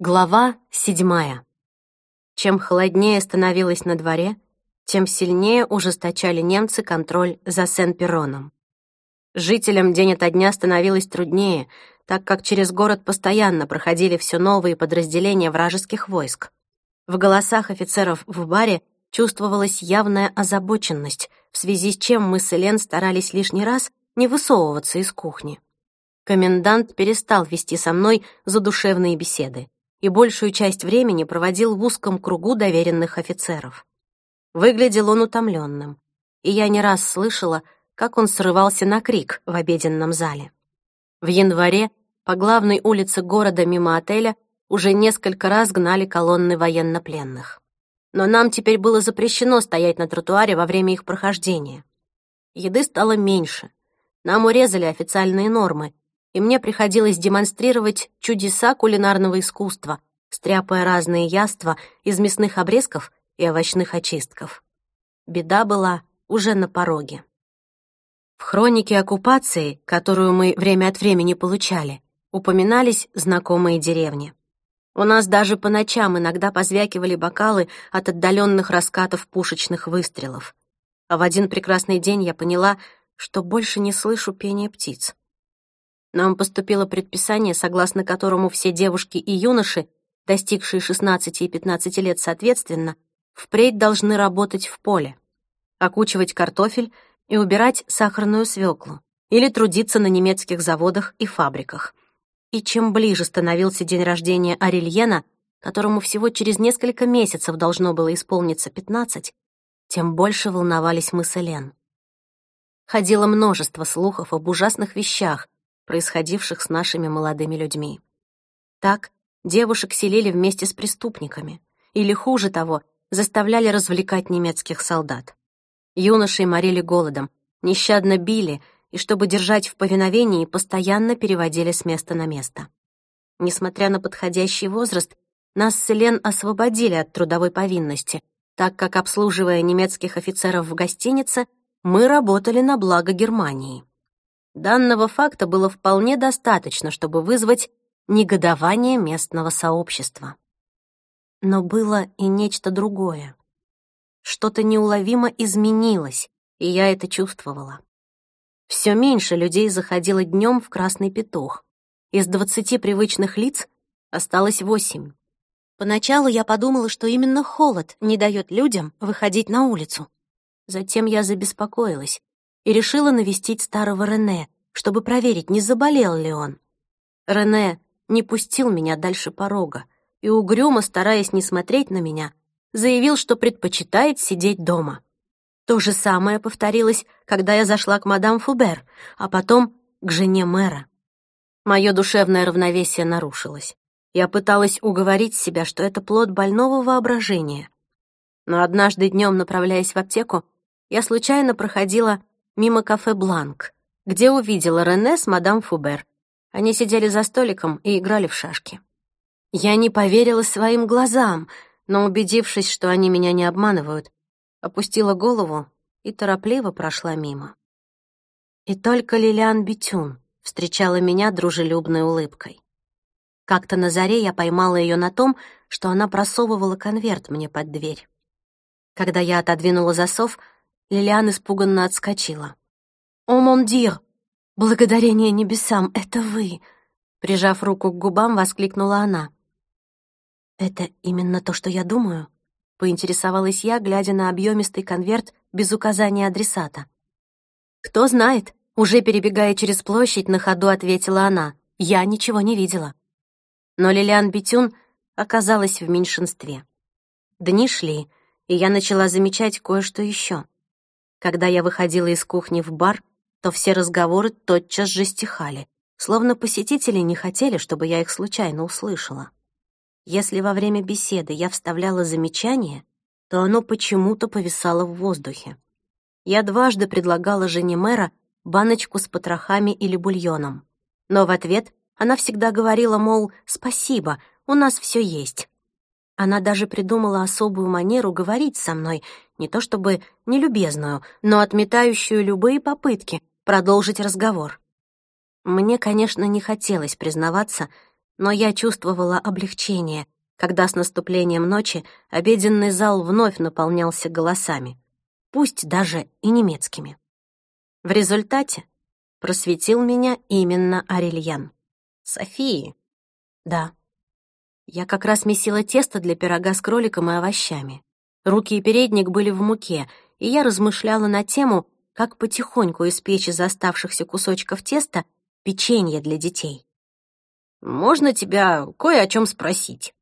Глава седьмая. Чем холоднее становилось на дворе, тем сильнее ужесточали немцы контроль за Сен-Перроном. Жителям день ото дня становилось труднее, так как через город постоянно проходили все новые подразделения вражеских войск. В голосах офицеров в баре чувствовалась явная озабоченность, в связи с чем мы с Элен старались лишний раз не высовываться из кухни. Комендант перестал вести со мной задушевные беседы и большую часть времени проводил в узком кругу доверенных офицеров. Выглядел он утомленным, и я не раз слышала, как он срывался на крик в обеденном зале. В январе по главной улице города мимо отеля уже несколько раз гнали колонны военнопленных. Но нам теперь было запрещено стоять на тротуаре во время их прохождения. Еды стало меньше. Нам урезали официальные нормы, и мне приходилось демонстрировать чудеса кулинарного искусства, стряпая разные яства из мясных обрезков и овощных очистков. Беда была уже на пороге. В хронике оккупации, которую мы время от времени получали, упоминались знакомые деревни. У нас даже по ночам иногда позвякивали бокалы от отдаленных раскатов пушечных выстрелов. А в один прекрасный день я поняла, что больше не слышу пения птиц. Нам поступило предписание, согласно которому все девушки и юноши, достигшие 16 и 15 лет соответственно, впредь должны работать в поле, окучивать картофель и убирать сахарную свеклу или трудиться на немецких заводах и фабриках. И чем ближе становился день рождения Арельена, которому всего через несколько месяцев должно было исполниться 15, тем больше волновались мы с Элен. Ходило множество слухов об ужасных вещах, происходивших с нашими молодыми людьми. Так девушек селили вместе с преступниками, или, хуже того, заставляли развлекать немецких солдат. Юношей морили голодом, нещадно били и, чтобы держать в повиновении, постоянно переводили с места на место. Несмотря на подходящий возраст, нас с Элен освободили от трудовой повинности, так как, обслуживая немецких офицеров в гостинице, мы работали на благо Германии. Данного факта было вполне достаточно, чтобы вызвать негодование местного сообщества. Но было и нечто другое. Что-то неуловимо изменилось, и я это чувствовала. Все меньше людей заходило днем в красный петух. Из двадцати привычных лиц осталось восемь. Поначалу я подумала, что именно холод не дает людям выходить на улицу. Затем я забеспокоилась и решила навестить старого Рене, чтобы проверить, не заболел ли он. Рене не пустил меня дальше порога и, угрюмо стараясь не смотреть на меня, заявил, что предпочитает сидеть дома. То же самое повторилось, когда я зашла к мадам Фубер, а потом к жене мэра. Мое душевное равновесие нарушилось. Я пыталась уговорить себя, что это плод больного воображения. Но однажды днем, направляясь в аптеку, я случайно проходила мимо кафе «Бланк», где увидела Рене с мадам Фубер. Они сидели за столиком и играли в шашки. Я не поверила своим глазам, но, убедившись, что они меня не обманывают, опустила голову и торопливо прошла мимо. И только Лилиан Битюн встречала меня дружелюбной улыбкой. Как-то на заре я поймала ее на том, что она просовывала конверт мне под дверь. Когда я отодвинула засов, Лилиан испуганно отскочила. «О, mon Dieu! Благодарение небесам, это вы!» Прижав руку к губам, воскликнула она. «Это именно то, что я думаю?» — поинтересовалась я, глядя на объемистый конверт без указания адресата. «Кто знает?» — уже перебегая через площадь, на ходу ответила она. «Я ничего не видела». Но Лилиан Бетюн оказалась в меньшинстве. Дни шли, и я начала замечать кое-что еще. Когда я выходила из кухни в бар, то все разговоры тотчас же стихали, словно посетители не хотели, чтобы я их случайно услышала. Если во время беседы я вставляла замечание, то оно почему-то повисало в воздухе. Я дважды предлагала жене мэра баночку с потрохами или бульоном. Но в ответ она всегда говорила, мол, «Спасибо, у нас все есть». Она даже придумала особую манеру говорить со мной, не то чтобы нелюбезную, но отметающую любые попытки продолжить разговор. Мне, конечно, не хотелось признаваться, Но я чувствовала облегчение, когда с наступлением ночи обеденный зал вновь наполнялся голосами, пусть даже и немецкими. В результате просветил меня именно Арельян. Софии. Да. Я как раз месила тесто для пирога с кроликом и овощами. Руки и передник были в муке, и я размышляла на тему, как потихоньку испечь из оставшихся кусочков теста печенье для детей. «Можно тебя кое о чем спросить?»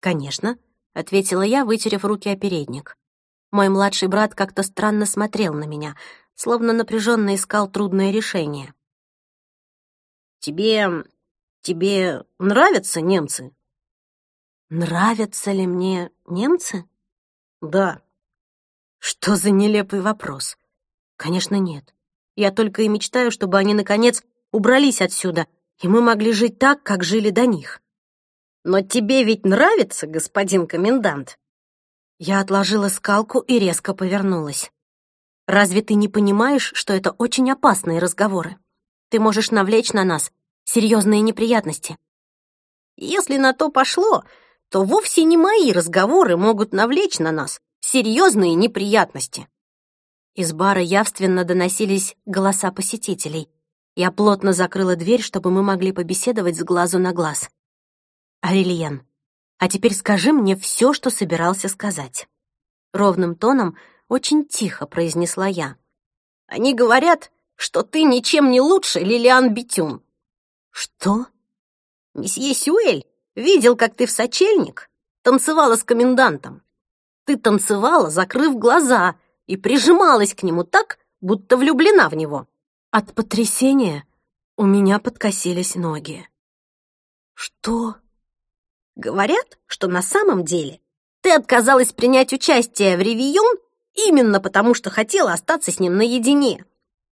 «Конечно», — ответила я, вытерев руки о передник. Мой младший брат как-то странно смотрел на меня, словно напряженно искал трудное решение. «Тебе... тебе нравятся немцы?» «Нравятся ли мне немцы?» «Да». «Что за нелепый вопрос?» «Конечно, нет. Я только и мечтаю, чтобы они, наконец, убрались отсюда, и мы могли жить так, как жили до них». «Но тебе ведь нравится, господин комендант?» Я отложила скалку и резко повернулась. «Разве ты не понимаешь, что это очень опасные разговоры? Ты можешь навлечь на нас серьезные неприятности». «Если на то пошло, то вовсе не мои разговоры могут навлечь на нас серьезные неприятности». Из бара явственно доносились голоса посетителей. Я плотно закрыла дверь, чтобы мы могли побеседовать с глазу на глаз. «Арельен, а теперь скажи мне все, что собирался сказать». Ровным тоном, очень тихо произнесла я. «Они говорят, что ты ничем не лучше Лилиан Битюн». «Что?» «Месье Сюэль видел, как ты в сочельник танцевала с комендантом. Ты танцевала, закрыв глаза, и прижималась к нему так, будто влюблена в него». От потрясения у меня подкосились ноги. «Что?» Говорят, что на самом деле ты отказалась принять участие в ревион именно потому, что хотела остаться с ним наедине.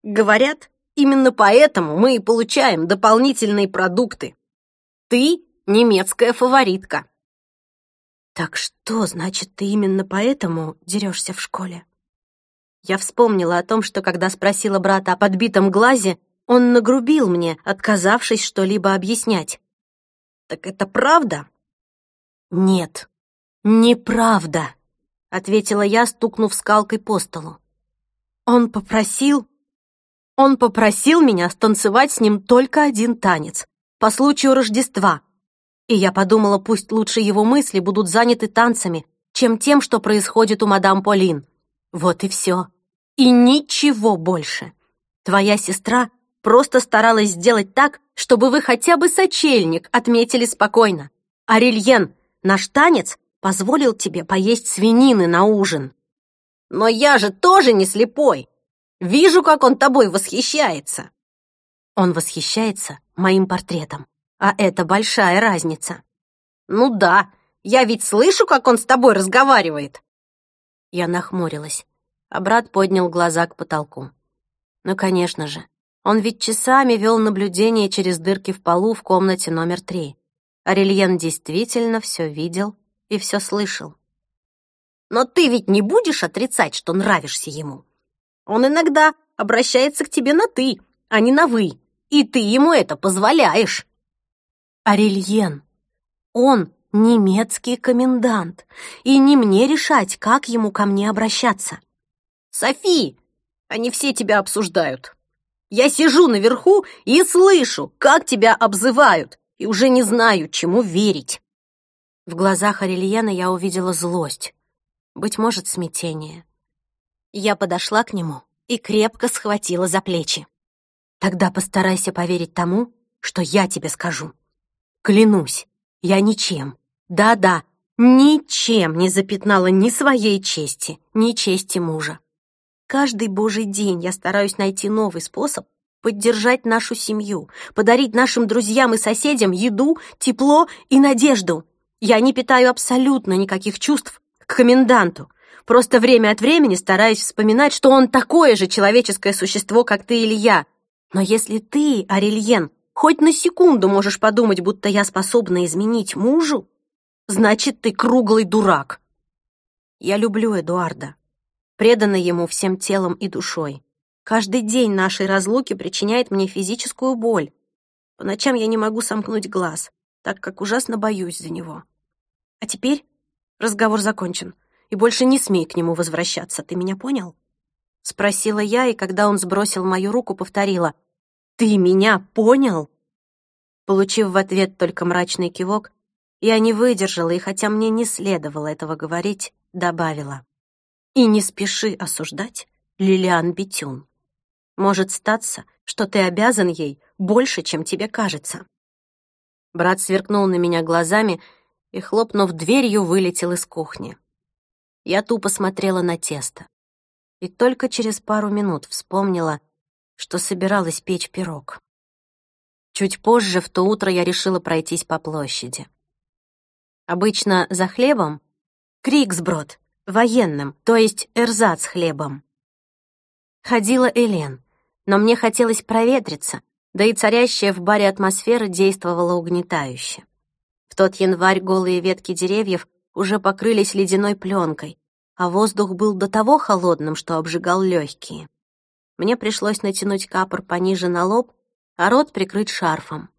Говорят, именно поэтому мы и получаем дополнительные продукты. Ты немецкая фаворитка. Так что значит ты именно поэтому дерешься в школе? Я вспомнила о том, что когда спросила брата о подбитом глазе, он нагрубил мне, отказавшись что-либо объяснять. Так это правда? «Нет, неправда», — ответила я, стукнув скалкой по столу. «Он попросил... Он попросил меня станцевать с ним только один танец, по случаю Рождества. И я подумала, пусть лучше его мысли будут заняты танцами, чем тем, что происходит у мадам Полин. Вот и все. И ничего больше. Твоя сестра просто старалась сделать так, чтобы вы хотя бы сочельник отметили спокойно. Арельен, Наш танец позволил тебе поесть свинины на ужин. Но я же тоже не слепой. Вижу, как он тобой восхищается. Он восхищается моим портретом, а это большая разница. Ну да, я ведь слышу, как он с тобой разговаривает. Я нахмурилась, а брат поднял глаза к потолку. Ну, конечно же, он ведь часами вел наблюдение через дырки в полу в комнате номер три. Арельен действительно все видел и все слышал. «Но ты ведь не будешь отрицать, что нравишься ему? Он иногда обращается к тебе на «ты», а не на «вы», и ты ему это позволяешь». «Арельен, он немецкий комендант, и не мне решать, как ему ко мне обращаться». «Софи, они все тебя обсуждают. Я сижу наверху и слышу, как тебя обзывают и уже не знаю, чему верить. В глазах Арельена я увидела злость, быть может, смятение. Я подошла к нему и крепко схватила за плечи. Тогда постарайся поверить тому, что я тебе скажу. Клянусь, я ничем, да-да, ничем не запятнала ни своей чести, ни чести мужа. Каждый божий день я стараюсь найти новый способ поддержать нашу семью, подарить нашим друзьям и соседям еду, тепло и надежду. Я не питаю абсолютно никаких чувств к коменданту. Просто время от времени стараюсь вспоминать, что он такое же человеческое существо, как ты или я. Но если ты, Арельен, хоть на секунду можешь подумать, будто я способна изменить мужу, значит, ты круглый дурак. Я люблю Эдуарда, предана ему всем телом и душой. Каждый день нашей разлуки причиняет мне физическую боль. По ночам я не могу сомкнуть глаз. так как ужасно боюсь за него. А теперь разговор закончен, и больше не смей к нему возвращаться, ты меня понял?» Спросила я, и когда он сбросил мою руку, повторила. «Ты меня понял?» Получив в ответ только мрачный кивок, я не выдержала, и хотя мне не следовало этого говорить, добавила. «И не спеши осуждать Лилиан Бетюн. Может статься, что ты обязан ей больше, чем тебе кажется». Брат сверкнул на меня глазами и, хлопнув дверью, вылетел из кухни. Я тупо смотрела на тесто. И только через пару минут вспомнила, что собиралась печь пирог. Чуть позже, в то утро, я решила пройтись по площади. Обычно за хлебом — Криксброд, военным, то есть эрзац хлебом. Ходила Элен, но мне хотелось проветриться, да и царящая в баре атмосфера действовала угнетающе. В тот январь голые ветки деревьев уже покрылись ледяной пленкой, а воздух был до того холодным, что обжигал легкие. Мне пришлось натянуть капор пониже на лоб, а рот прикрыть шарфом.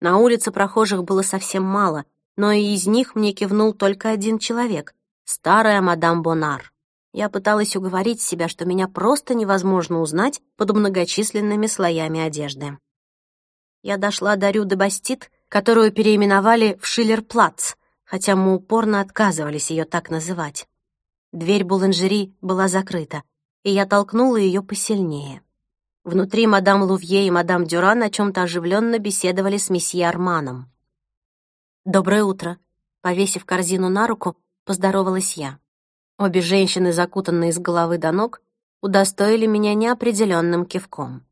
На улице прохожих было совсем мало, но и из них мне кивнул только один человек — старая мадам Бонар. Я пыталась уговорить себя, что меня просто невозможно узнать под многочисленными слоями одежды. Я дошла до Рю де Бастит, которую переименовали в Шиллерплац, хотя мы упорно отказывались ее так называть. Дверь буланжери была закрыта, и я толкнула ее посильнее. Внутри мадам Лувье и мадам Дюран о чем то оживленно беседовали с месье Арманом. «Доброе утро», — повесив корзину на руку, поздоровалась я. Обе женщины, закутанные с головы до ног, удостоили меня неопределенным кивком.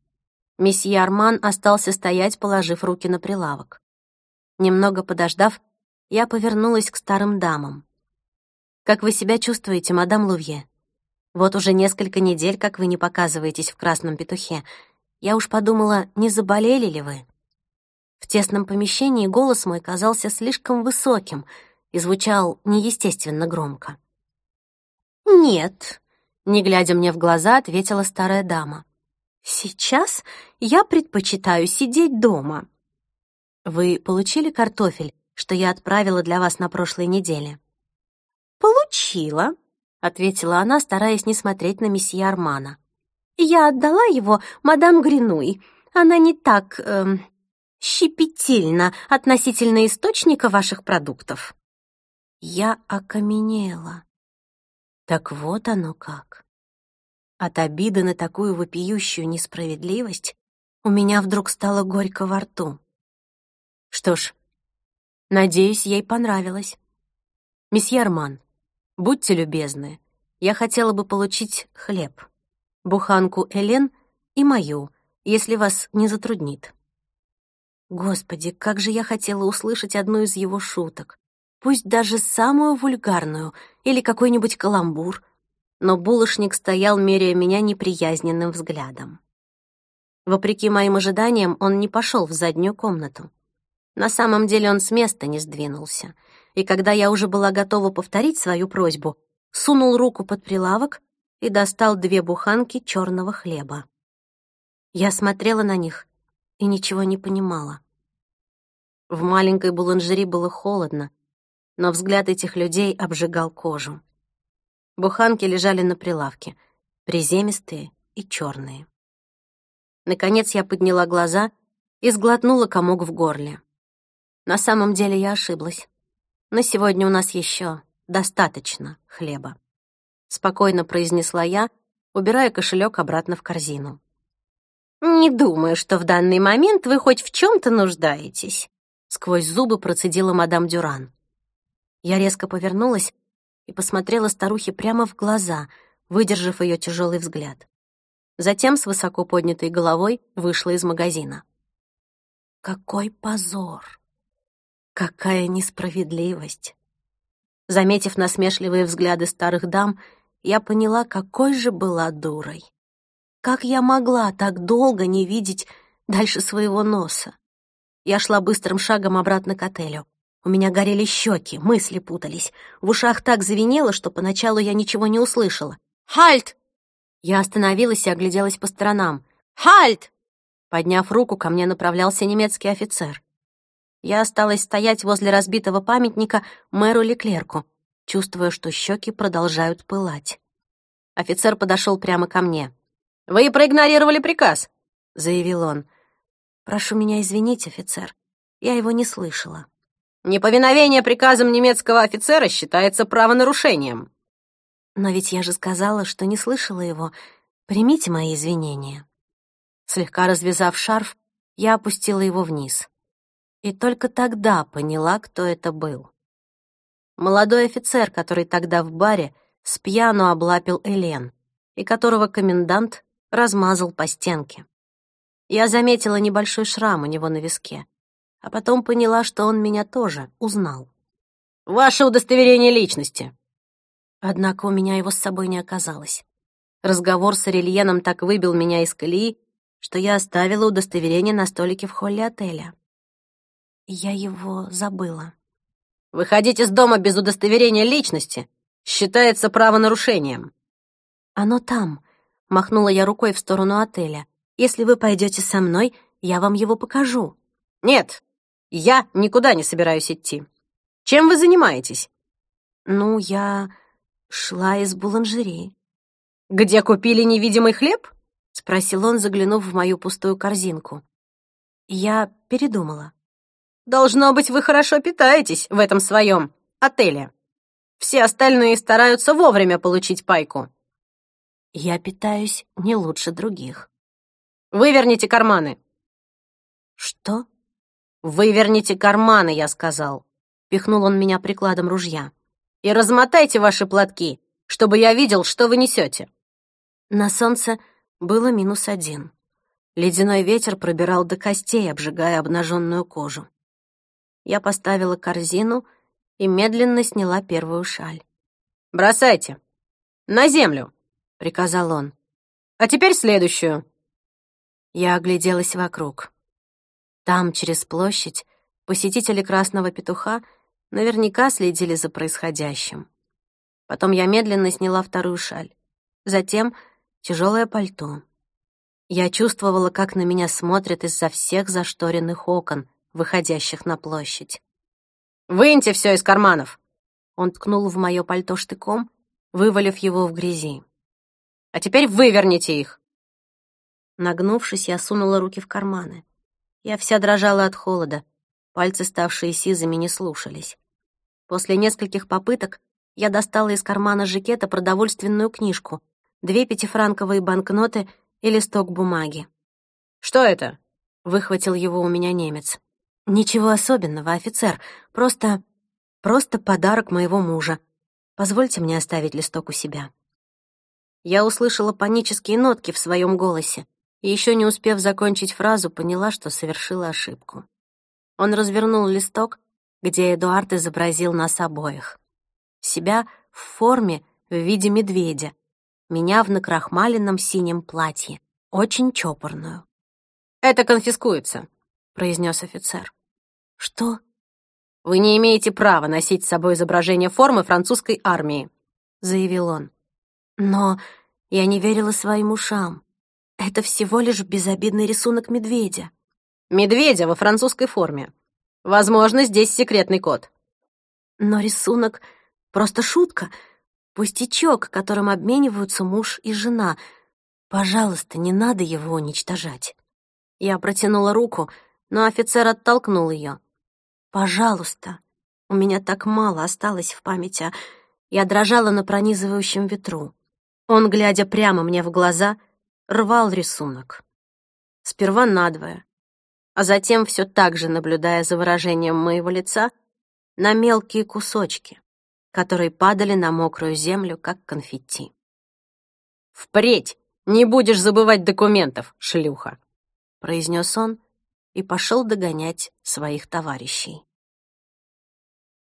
Месье Арман остался стоять, положив руки на прилавок. Немного подождав, я повернулась к старым дамам. «Как вы себя чувствуете, мадам Лувье? Вот уже несколько недель, как вы не показываетесь в красном петухе. Я уж подумала, не заболели ли вы?» В тесном помещении голос мой казался слишком высоким и звучал неестественно громко. «Нет», — не глядя мне в глаза, ответила старая дама. «Сейчас я предпочитаю сидеть дома». «Вы получили картофель, что я отправила для вас на прошлой неделе?» «Получила», — ответила она, стараясь не смотреть на месье Армана. «Я отдала его мадам Гринуй. Она не так... Эм, щепетильна относительно источника ваших продуктов». Я окаменела. Так вот оно как. От обиды на такую вопиющую несправедливость у меня вдруг стало горько во рту. Что ж, надеюсь, ей понравилось. Месье Арман, будьте любезны, я хотела бы получить хлеб, буханку Элен и мою, если вас не затруднит. Господи, как же я хотела услышать одну из его шуток пусть даже самую вульгарную или какой-нибудь каламбур, но булочник стоял, меряя меня неприязненным взглядом. Вопреки моим ожиданиям, он не пошел в заднюю комнату. На самом деле он с места не сдвинулся, и когда я уже была готова повторить свою просьбу, сунул руку под прилавок и достал две буханки черного хлеба. Я смотрела на них и ничего не понимала. В маленькой буланжери было холодно, но взгляд этих людей обжигал кожу. Буханки лежали на прилавке, приземистые и черные. Наконец я подняла глаза и сглотнула комок в горле. На самом деле я ошиблась. На сегодня у нас еще достаточно хлеба. Спокойно произнесла я, убирая кошелек обратно в корзину. «Не думаю, что в данный момент вы хоть в чем то нуждаетесь», сквозь зубы процедила мадам Дюран. Я резко повернулась и посмотрела старухе прямо в глаза, выдержав ее тяжелый взгляд. Затем с высоко поднятой головой вышла из магазина. Какой позор! Какая несправедливость! Заметив насмешливые взгляды старых дам, я поняла, какой же была дурой. Как я могла так долго не видеть дальше своего носа? Я шла быстрым шагом обратно к отелю. У меня горели щеки, мысли путались. В ушах так звенело, что поначалу я ничего не услышала. «Хальт!» Я остановилась и огляделась по сторонам. «Хальт!» Подняв руку, ко мне направлялся немецкий офицер. Я осталась стоять возле разбитого памятника мэру Леклерку, чувствуя, что щеки продолжают пылать. Офицер подошел прямо ко мне. «Вы проигнорировали приказ», — заявил он. «Прошу меня извинить, офицер. Я его не слышала». «Неповиновение приказам немецкого офицера считается правонарушением». «Но ведь я же сказала, что не слышала его. Примите мои извинения». Слегка развязав шарф, я опустила его вниз. И только тогда поняла, кто это был. Молодой офицер, который тогда в баре с пьяну облапил Элен, и которого комендант размазал по стенке. Я заметила небольшой шрам у него на виске, а потом поняла, что он меня тоже узнал. «Ваше удостоверение личности!» Однако у меня его с собой не оказалось. Разговор с Арельеном так выбил меня из колеи, что я оставила удостоверение на столике в холле отеля. Я его забыла. «Выходить из дома без удостоверения личности считается правонарушением». «Оно там», — махнула я рукой в сторону отеля. «Если вы пойдете со мной, я вам его покажу». «Нет, я никуда не собираюсь идти. Чем вы занимаетесь?» «Ну, я шла из буланжерии». «Где купили невидимый хлеб?» — спросил он, заглянув в мою пустую корзинку. Я передумала. «Должно быть, вы хорошо питаетесь в этом своем отеле. Все остальные стараются вовремя получить пайку». «Я питаюсь не лучше других». «Выверните карманы». «Что?» «Выверните карманы», — я сказал. Пихнул он меня прикладом ружья. «И размотайте ваши платки, чтобы я видел, что вы несете». На солнце было минус один. Ледяной ветер пробирал до костей, обжигая обнаженную кожу. Я поставила корзину и медленно сняла первую шаль. «Бросайте! На землю!» — приказал он. «А теперь следующую!» Я огляделась вокруг. Там, через площадь, посетители Красного Петуха наверняка следили за происходящим. Потом я медленно сняла вторую шаль. Затем тяжелое пальто. Я чувствовала, как на меня смотрят из-за всех зашторенных окон, выходящих на площадь. «Выньте все из карманов!» Он ткнул в мое пальто штыком, вывалив его в грязи. «А теперь выверните их!» Нагнувшись, я сунула руки в карманы. Я вся дрожала от холода, пальцы, ставшие сизыми, не слушались. После нескольких попыток я достала из кармана жакета продовольственную книжку — две пятифранковые банкноты и листок бумаги. «Что это?» — выхватил его у меня немец. «Ничего особенного, офицер. Просто... просто подарок моего мужа. Позвольте мне оставить листок у себя». Я услышала панические нотки в своем голосе и, еще не успев закончить фразу, поняла, что совершила ошибку. Он развернул листок, где Эдуард изобразил нас обоих. Себя в форме в виде медведя, меня в накрахмаленном синем платье, очень чопорную. «Это конфискуется», — произнес офицер. «Что?» «Вы не имеете права носить с собой изображение формы французской армии», — заявил он. «Но я не верила своим ушам. Это всего лишь безобидный рисунок медведя». «Медведя во французской форме. Возможно, здесь секретный код». «Но рисунок — просто шутка. Пустячок, которым обмениваются муж и жена. Пожалуйста, не надо его уничтожать. Я протянула руку, но офицер оттолкнул ее. Пожалуйста. У меня так мало осталось в памяти, а я дрожала на пронизывающем ветру. Он, глядя прямо мне в глаза, рвал рисунок. Сперва надвое, а затем все так же, наблюдая за выражением моего лица, на мелкие кусочки которые падали на мокрую землю, как конфетти. «Впредь не будешь забывать документов, шлюха!» произнес он и пошел догонять своих товарищей.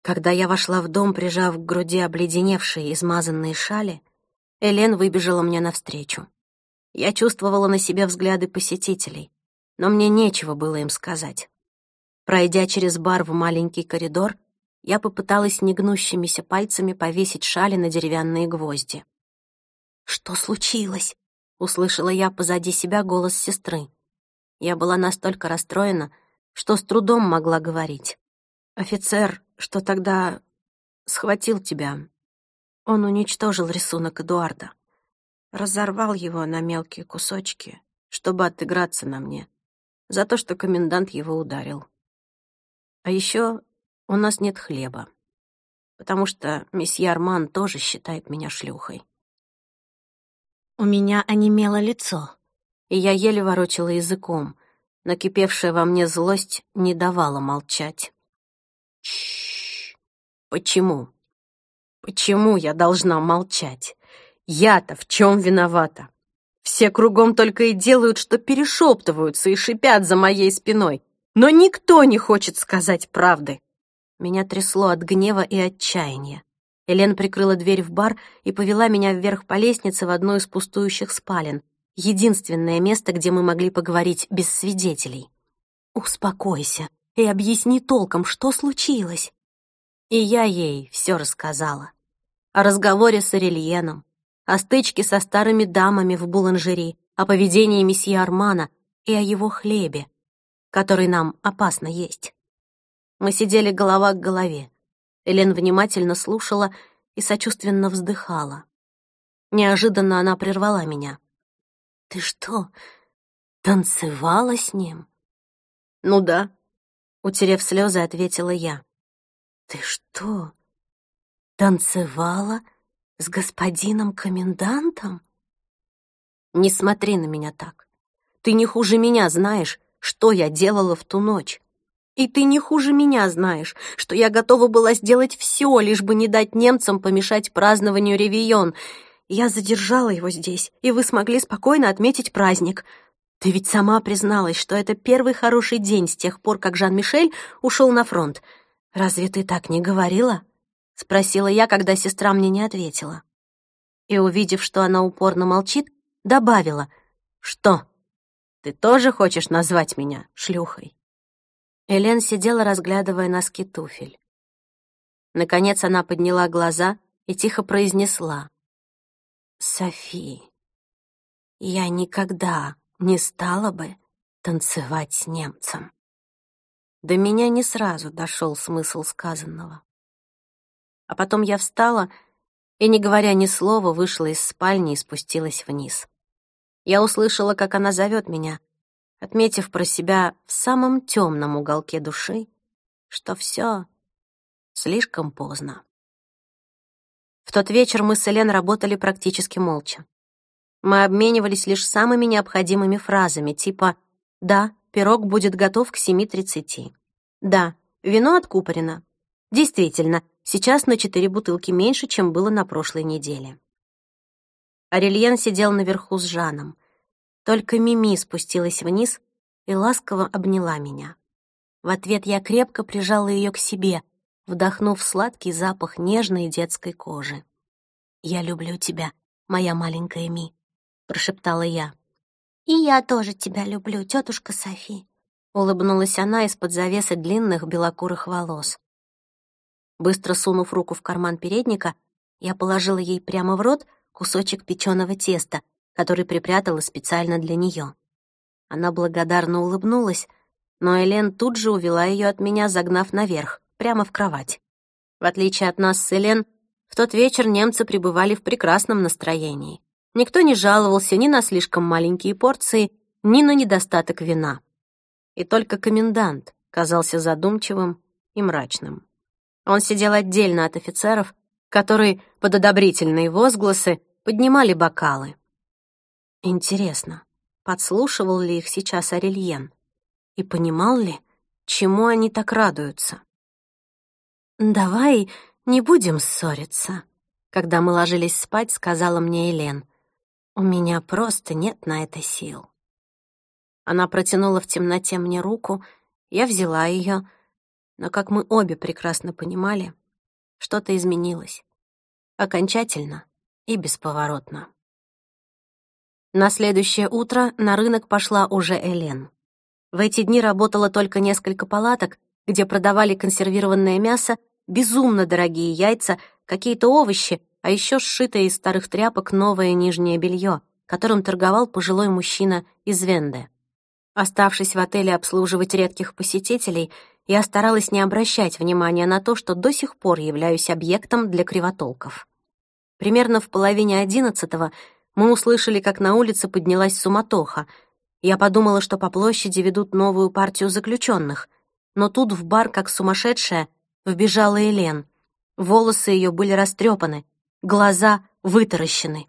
Когда я вошла в дом, прижав к груди обледеневшие, измазанные шали, Элен выбежала мне навстречу. Я чувствовала на себе взгляды посетителей, но мне нечего было им сказать. Пройдя через бар в маленький коридор, я попыталась негнущимися пальцами повесить шали на деревянные гвозди. «Что случилось?» — услышала я позади себя голос сестры. Я была настолько расстроена, что с трудом могла говорить. «Офицер, что тогда схватил тебя, он уничтожил рисунок Эдуарда, разорвал его на мелкие кусочки, чтобы отыграться на мне за то, что комендант его ударил. А еще у нас нет хлеба, потому что месье Арман тоже считает меня шлюхой. У меня онемело лицо, и я еле ворочала языком. Накипевшая во мне злость не давала молчать. Чш. Почему? Почему я должна молчать? Я-то в чем виновата? Все кругом только и делают, что перешептываются и шипят за моей спиной. Но никто не хочет сказать правды. Меня трясло от гнева и отчаяния. Элен прикрыла дверь в бар и повела меня вверх по лестнице в одну из пустующих спален. Единственное место, где мы могли поговорить без свидетелей. «Успокойся и объясни толком, что случилось». И я ей все рассказала. О разговоре с Арельеном, о стычке со старыми дамами в Буланжери, о поведении месье Армана и о его хлебе, который нам опасно есть. Мы сидели голова к голове. Элен внимательно слушала и сочувственно вздыхала. Неожиданно она прервала меня. «Ты что, танцевала с ним?» «Ну да», — утерев слезы, ответила я. «Ты что, танцевала с господином комендантом?» «Не смотри на меня так. Ты не хуже меня знаешь, что я делала в ту ночь. И ты не хуже меня знаешь, что я готова была сделать все, лишь бы не дать немцам помешать празднованию Ревион. Я задержала его здесь, и вы смогли спокойно отметить праздник. Ты ведь сама призналась, что это первый хороший день с тех пор, как Жан-Мишель ушел на фронт. Разве ты так не говорила? Спросила я, когда сестра мне не ответила. И, увидев, что она упорно молчит, добавила, «Что, ты тоже хочешь назвать меня шлюхой?» Элен сидела, разглядывая носки туфель. Наконец она подняла глаза и тихо произнесла. «Софи, я никогда не стала бы танцевать с немцем». До меня не сразу дошел смысл сказанного. А потом я встала и, не говоря ни слова, вышла из спальни и спустилась вниз. Я услышала, как она зовет меня — отметив про себя в самом темном уголке души, что все слишком поздно. В тот вечер мы с Элен работали практически молча. Мы обменивались лишь самыми необходимыми фразами, типа «Да, пирог будет готов к 7.30». «Да, вино откупорено». Действительно, сейчас на четыре бутылки меньше, чем было на прошлой неделе. Арельен сидел наверху с Жаном. Только Мими спустилась вниз и ласково обняла меня. В ответ я крепко прижала ее к себе, вдохнув сладкий запах нежной детской кожи. «Я люблю тебя, моя маленькая Ми», — прошептала я. «И я тоже тебя люблю, тетушка Софи», — улыбнулась она из-под завесы длинных белокурых волос. Быстро сунув руку в карман передника, я положила ей прямо в рот кусочек печеного теста, который припрятала специально для нее. Она благодарно улыбнулась, но Элен тут же увела ее от меня, загнав наверх, прямо в кровать. В отличие от нас с Элен, в тот вечер немцы пребывали в прекрасном настроении. Никто не жаловался ни на слишком маленькие порции, ни на недостаток вина. И только комендант казался задумчивым и мрачным. Он сидел отдельно от офицеров, которые под одобрительные возгласы поднимали бокалы. Интересно, подслушивал ли их сейчас Арельен? И понимал ли, чему они так радуются? «Давай не будем ссориться», — когда мы ложились спать, сказала мне Елен. «У меня просто нет на это сил». Она протянула в темноте мне руку, я взяла ее, но, как мы обе прекрасно понимали, что-то изменилось. Окончательно и бесповоротно. На следующее утро на рынок пошла уже Элен. В эти дни работало только несколько палаток, где продавали консервированное мясо, безумно дорогие яйца, какие-то овощи, а еще сшитое из старых тряпок новое нижнее белье, которым торговал пожилой мужчина из Венде. Оставшись в отеле обслуживать редких посетителей, я старалась не обращать внимания на то, что до сих пор являюсь объектом для кривотолков. Примерно в половине одиннадцатого мы услышали, как на улице поднялась суматоха. Я подумала, что по площади ведут новую партию заключенных, но тут в бар, как сумасшедшая, вбежала Элен. Волосы ее были растрепаны, глаза вытаращены.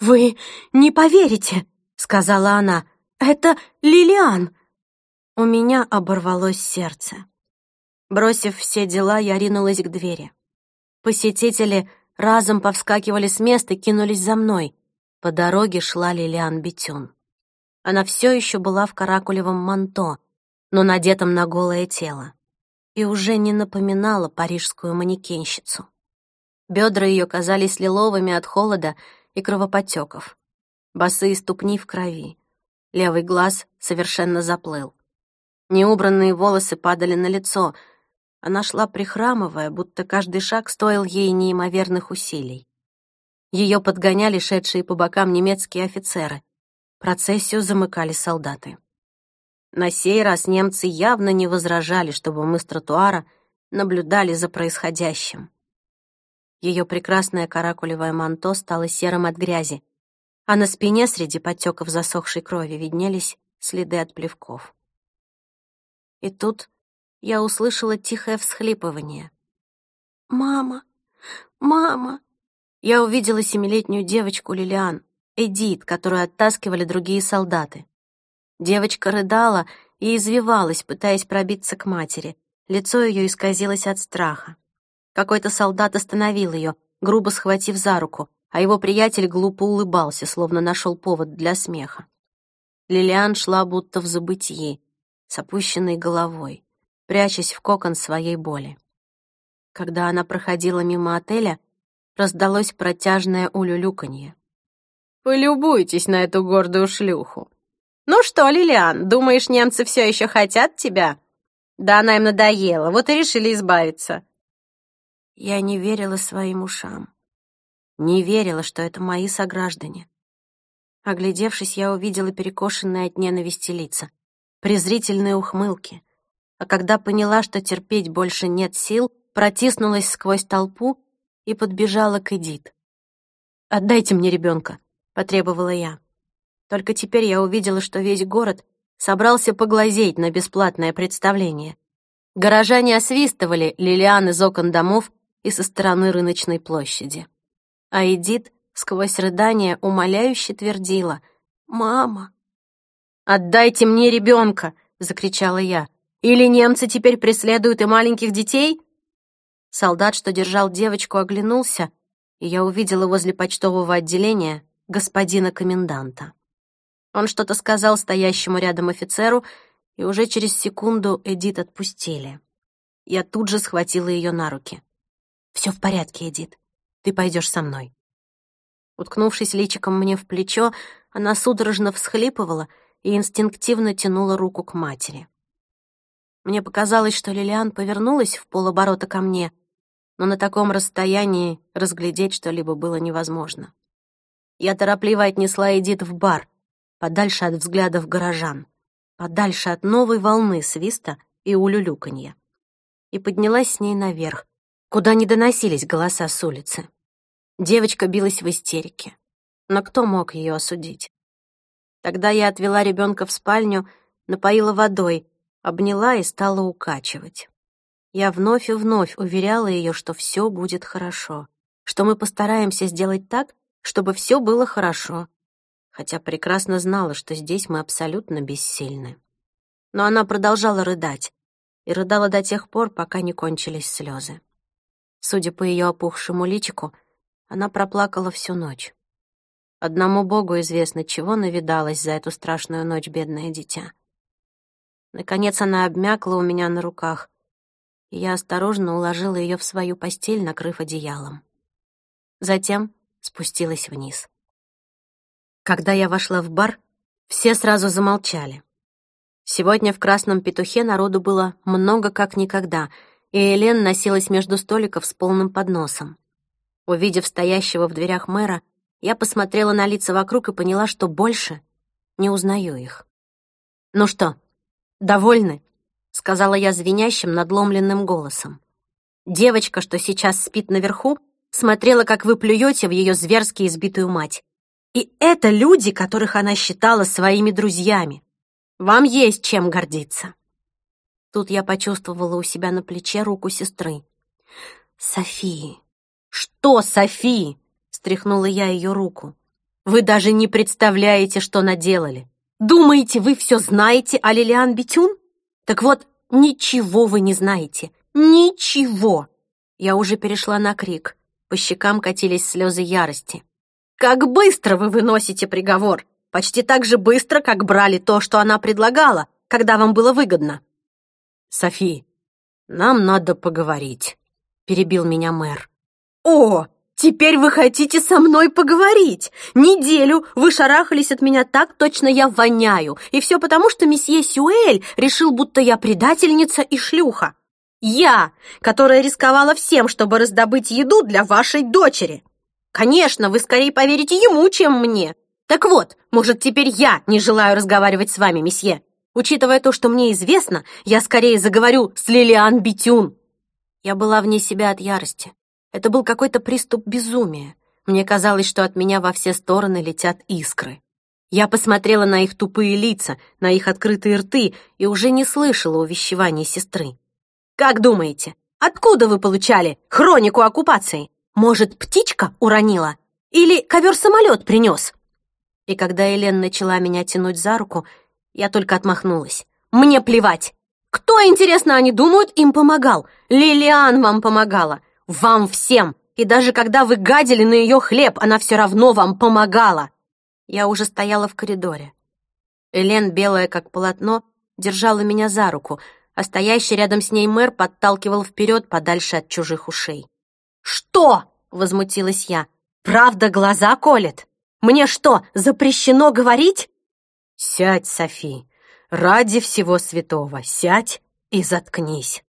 «Вы не поверите!» — сказала она. «Это Лилиан!» У меня оборвалось сердце. Бросив все дела, я ринулась к двери. Посетители разом повскакивали с места и кинулись за мной. По дороге шла Лилиан Бетюн. Она все еще была в каракулевом манто, но надетом на голое тело, и уже не напоминала парижскую манекенщицу. Бедра ее казались лиловыми от холода и кровоподтеков. Босые ступни в крови. Левый глаз совершенно заплыл. Неубранные волосы падали на лицо. Она шла прихрамывая, будто каждый шаг стоил ей неимоверных усилий. Ее подгоняли шедшие по бокам немецкие офицеры. Процессию замыкали солдаты. На сей раз немцы явно не возражали, чтобы мы с тротуара наблюдали за происходящим. Ее прекрасное каракулевое манто стало серым от грязи, а на спине среди подтеков засохшей крови виднелись следы от плевков. И тут я услышала тихое всхлипывание. «Мама! Мама!» Я увидела семилетнюю девочку Лилиан, Эдит, которую оттаскивали другие солдаты. Девочка рыдала и извивалась, пытаясь пробиться к матери. Лицо ее исказилось от страха. Какой-то солдат остановил ее, грубо схватив за руку, а его приятель глупо улыбался, словно нашел повод для смеха. Лилиан шла будто в забытии, с опущенной головой, прячась в кокон своей боли. Когда она проходила мимо отеля, раздалось протяжное улюлюканье. «Полюбуйтесь на эту гордую шлюху!» «Ну что, Лилиан, думаешь, немцы все еще хотят тебя?» «Да она им надоела, вот и решили избавиться. Я не верила своим ушам. Не верила, что это мои сограждане. Оглядевшись, я увидела перекошенные от ненависти лица, презрительные ухмылки. А когда поняла, что терпеть больше нет сил, протиснулась сквозь толпу и подбежала к Эдит. «Отдайте мне ребенка», — потребовала я. Только теперь я увидела, что весь город собрался поглазеть на бесплатное представление. Горожане освистывали Лилиан из окон домов и со стороны рыночной площади. А Эдит сквозь рыдание умоляюще твердила «Мама!» «Отдайте мне ребенка!» — закричала я. «Или немцы теперь преследуют и маленьких детей?» Солдат, что держал девочку, оглянулся, и я увидела возле почтового отделения господина коменданта. Он что-то сказал стоящему рядом офицеру, и уже через секунду Эдит отпустили. Я тут же схватила ее на руки. Все в порядке, Эдит. Ты пойдешь со мной». Уткнувшись личиком мне в плечо, она судорожно всхлипывала и инстинктивно тянула руку к матери. Мне показалось, что Лилиан повернулась в полоборота ко мне, но на таком расстоянии разглядеть что-либо было невозможно. Я торопливо отнесла Эдит в бар, подальше от взглядов горожан, подальше от новой волны свиста и улюлюканья, и поднялась с ней наверх, куда не доносились голоса с улицы. Девочка билась в истерике. Но кто мог ее осудить? Тогда я отвела ребенка в спальню, напоила водой, обняла и стала укачивать. Я вновь и вновь уверяла ее, что все будет хорошо, что мы постараемся сделать так, чтобы все было хорошо, хотя прекрасно знала, что здесь мы абсолютно бессильны. Но она продолжала рыдать, и рыдала до тех пор, пока не кончились слезы. Судя по ее опухшему личику, она проплакала всю ночь. Одному Богу известно, чего навидалась за эту страшную ночь бедное дитя. Наконец она обмякла у меня на руках, и я осторожно уложила ее в свою постель, накрыв одеялом. Затем спустилась вниз. Когда я вошла в бар, все сразу замолчали. Сегодня в «Красном петухе» народу было много как никогда — и Элен носилась между столиков с полным подносом. Увидев стоящего в дверях мэра, я посмотрела на лица вокруг и поняла, что больше не узнаю их. «Ну что, довольны?» — сказала я звенящим, надломленным голосом. Девочка, что сейчас спит наверху, смотрела, как вы плюете в ее зверски избитую мать. И это люди, которых она считала своими друзьями. Вам есть чем гордиться. Тут я почувствовала у себя на плече руку сестры. «Софии!» «Что, Софии?» — стряхнула я ее руку. «Вы даже не представляете, что наделали. Думаете, вы все знаете о Лилиан Бетюн? Так вот, ничего вы не знаете. Ничего!» Я уже перешла на крик. По щекам катились слезы ярости. «Как быстро вы выносите приговор! Почти так же быстро, как брали то, что она предлагала, когда вам было выгодно!» «Софи, нам надо поговорить», — перебил меня мэр. «О, теперь вы хотите со мной поговорить! Неделю вы шарахались от меня так, точно я воняю, и все потому, что месье Сюэль решил, будто я предательница и шлюха. Я, которая рисковала всем, чтобы раздобыть еду для вашей дочери. Конечно, вы скорее поверите ему, чем мне. Так вот, может, теперь я не желаю разговаривать с вами, месье. Учитывая то, что мне известно, я скорее заговорю с Лилиан Битюн. Я была вне себя от ярости. Это был какой-то приступ безумия. Мне казалось, что от меня во все стороны летят искры. Я посмотрела на их тупые лица, на их открытые рты и уже не слышала увещеваний сестры. «Как думаете, откуда вы получали хронику оккупации? Может, птичка уронила? Или ковер-самолет принес?» И когда Елен начала меня тянуть за руку, я только отмахнулась. «Мне плевать! Кто, интересно, они думают, им помогал? Лилиан вам помогала! Вам всем! И даже когда вы гадили на ее хлеб, она все равно вам помогала!» Я уже стояла в коридоре. Элен, белая как полотно, держала меня за руку, а стоящий рядом с ней мэр подталкивал вперед подальше от чужих ушей. «Что?» — возмутилась я. «Правда глаза колет? Мне что, запрещено говорить?» «Сядь, Софи, ради всего святого, сядь и заткнись».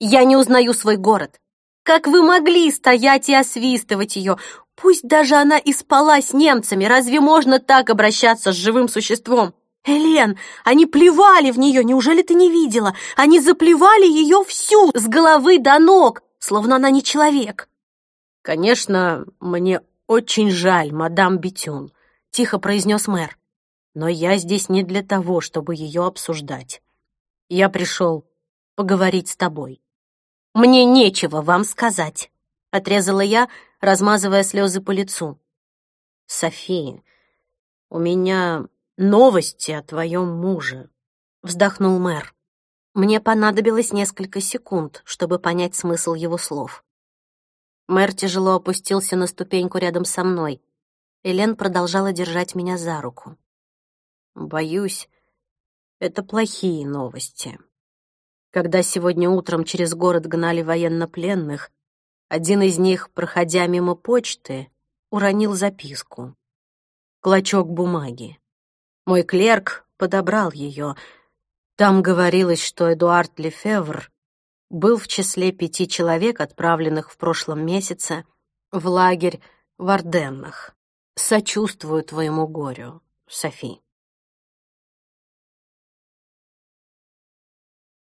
«Я не узнаю свой город. Как вы могли стоять и освистывать ее? Пусть даже она и спала с немцами, разве можно так обращаться с живым существом? Элен, они плевали в нее, неужели ты не видела? Они заплевали ее всю, с головы до ног, словно она не человек». «Конечно, мне очень жаль, мадам Бетюн», — тихо произнес мэр. Но я здесь не для того, чтобы ее обсуждать. Я пришел поговорить с тобой. Мне нечего вам сказать, отрезала я, размазывая слезы по лицу. София, у меня новости о твоем муже, вздохнул мэр. Мне понадобилось несколько секунд, чтобы понять смысл его слов. Мэр тяжело опустился на ступеньку рядом со мной. Элен продолжала держать меня за руку. Боюсь, это плохие новости. Когда сегодня утром через город гнали военнопленных, один из них, проходя мимо почты, уронил записку. Клочок бумаги. Мой клерк подобрал ее. Там говорилось, что Эдуард Лефевр был в числе пяти человек, отправленных в прошлом месяце в лагерь в Орденнах. Сочувствую твоему горю, Софи.